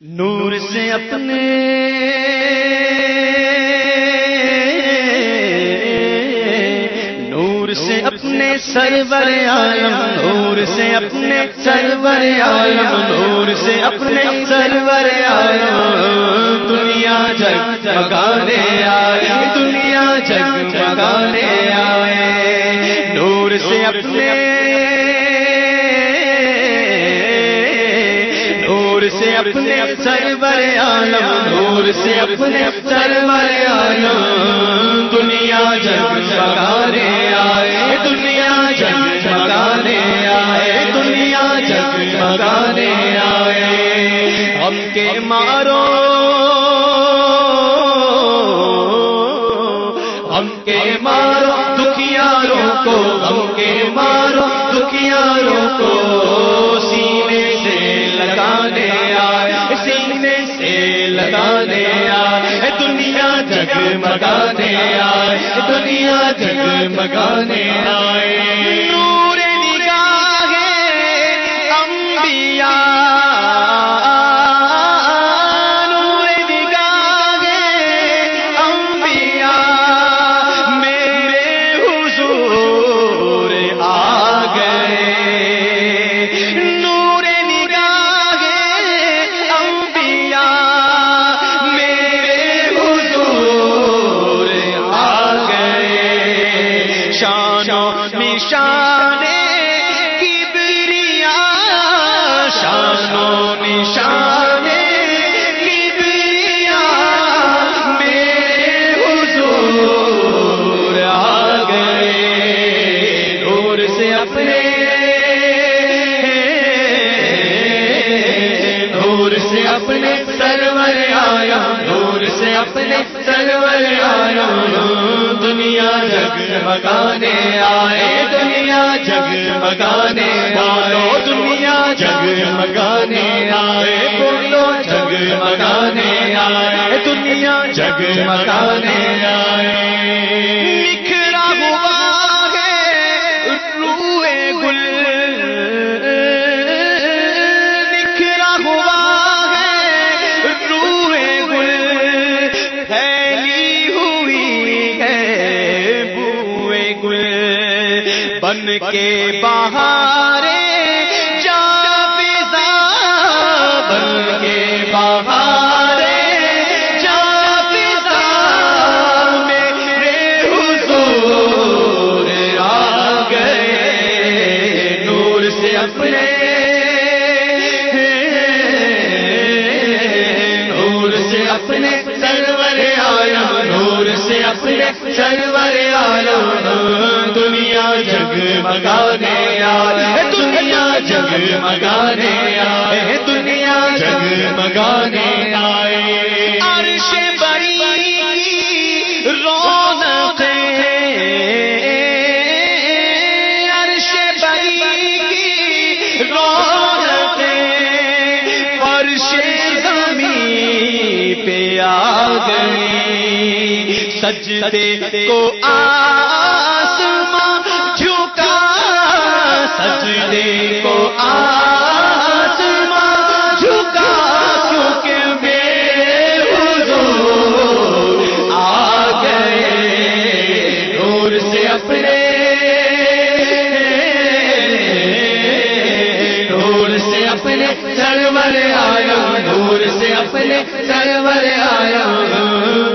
نور سے اپنے نور سے اپنے سرور عالم، نور سے اپنے سرور عالم، نور سے اپنے سرور عالم۔ دنیا جگ جگانے آئے، دنیا جگ جگانے آئے۔ نور سے اپنے نور سے اپنے سرور عالم، نور سے اپنے سرور عالم۔ دنیا جگ جگانے آئے، دنیا جگ جگانے آئے، دنیا جگ جگانے آئے۔ ہم کے مارو، ہم کے مارو دکھیاروں کو، ہم کے مارو دکھیاروں کو۔ مگانے آئے۔ دنیا جگ مگانے آئے۔ گئے شان و نشان کبریا شان نشان کبریا، میرے حضور آ گئے، نور سے اپنے، نور سے اپنے سرور آیا نور سے اپنے سرور آیا، دنیا جگ مگانے آئے، دنیا جگ مگانے آئے، دنیا جگ مگانے آئے، بولو جگ مگانے آئے، دنیا جگ مگانے آئے۔ بن کے بہارے جگ مگانے آئے دنیا جگ مگانے آئے دنیا جگ مگانے آئے عرش بری کی رونق عرش بری کی رونق فرش زمین پہ آ گئی سجدے کو آسمان سجدے کو آسمان جھکا کیونکہ میرے حضور آ گئے نور سے اپنے نور سے اپنے سرور آیا نور سے اپنے سرور آیا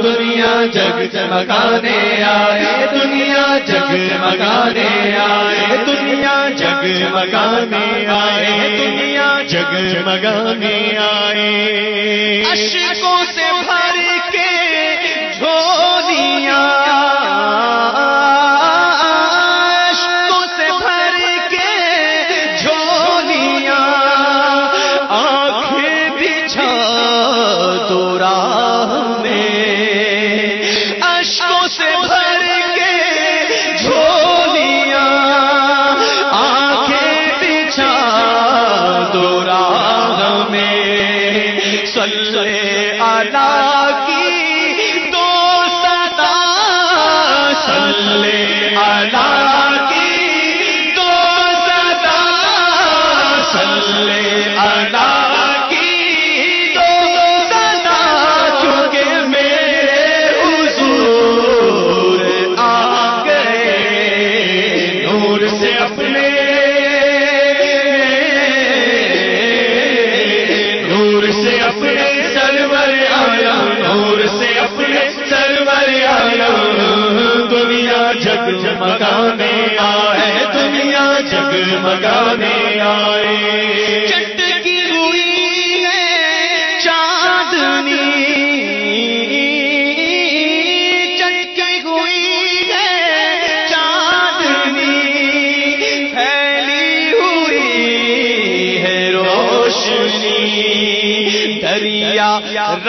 دنیا جگ چمکانے آئے دنیا جگ مگانے آئے دنیا جگ مگانے آئے دنیا جگ مگانے آئے اشکوں سے بھر صلی اللہ کی اپنے سرور آیا، نور سے اپنے سرور آیا۔ دنیا جگ جگمگانے آئے، دنیا جگ جگمگانے آئے۔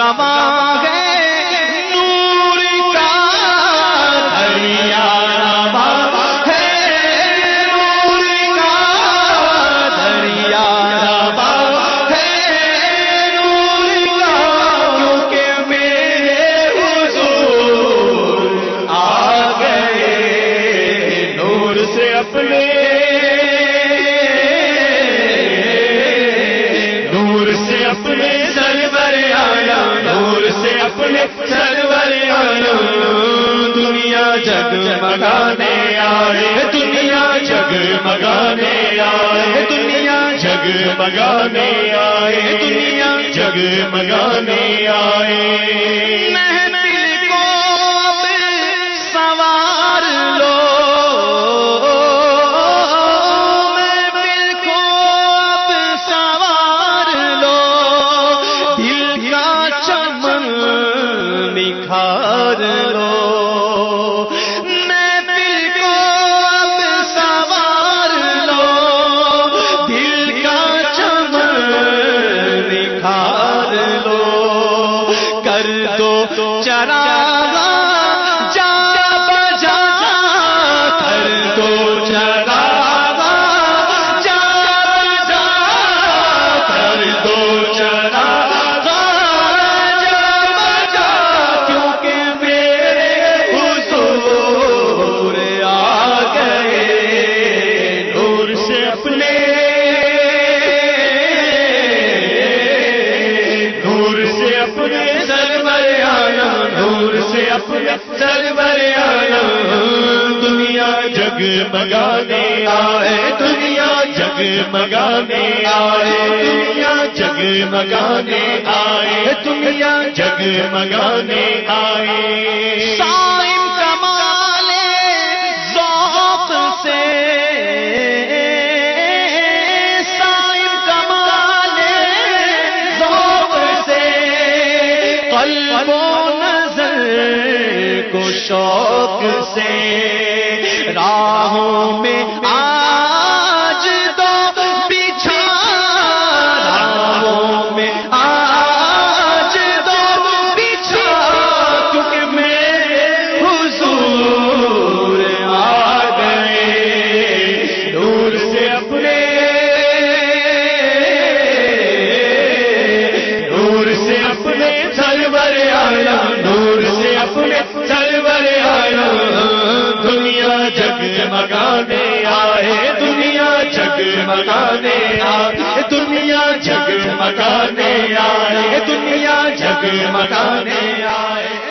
گواں جگمگانے آئے دنیا جگمگانے آئے دنیا جگمگانے آئے دنیا جگمگانے آئے سے اپنے سرور آیا دنیا جگ مگانے آئے۔ دنیا جگ مگانے آئے۔ دنیا جگ مگانے آئے۔ دنیا جگ مگانے آئے۔ سائم کمال ذوق سے۔ سائم کمال ذوق سے۔ قلبوں شوق سے راہوں میں مگانے آئے دنیا جگ مگانے آئے دنیا جگ مگانے آئے دنیا جگ مگانے آئے۔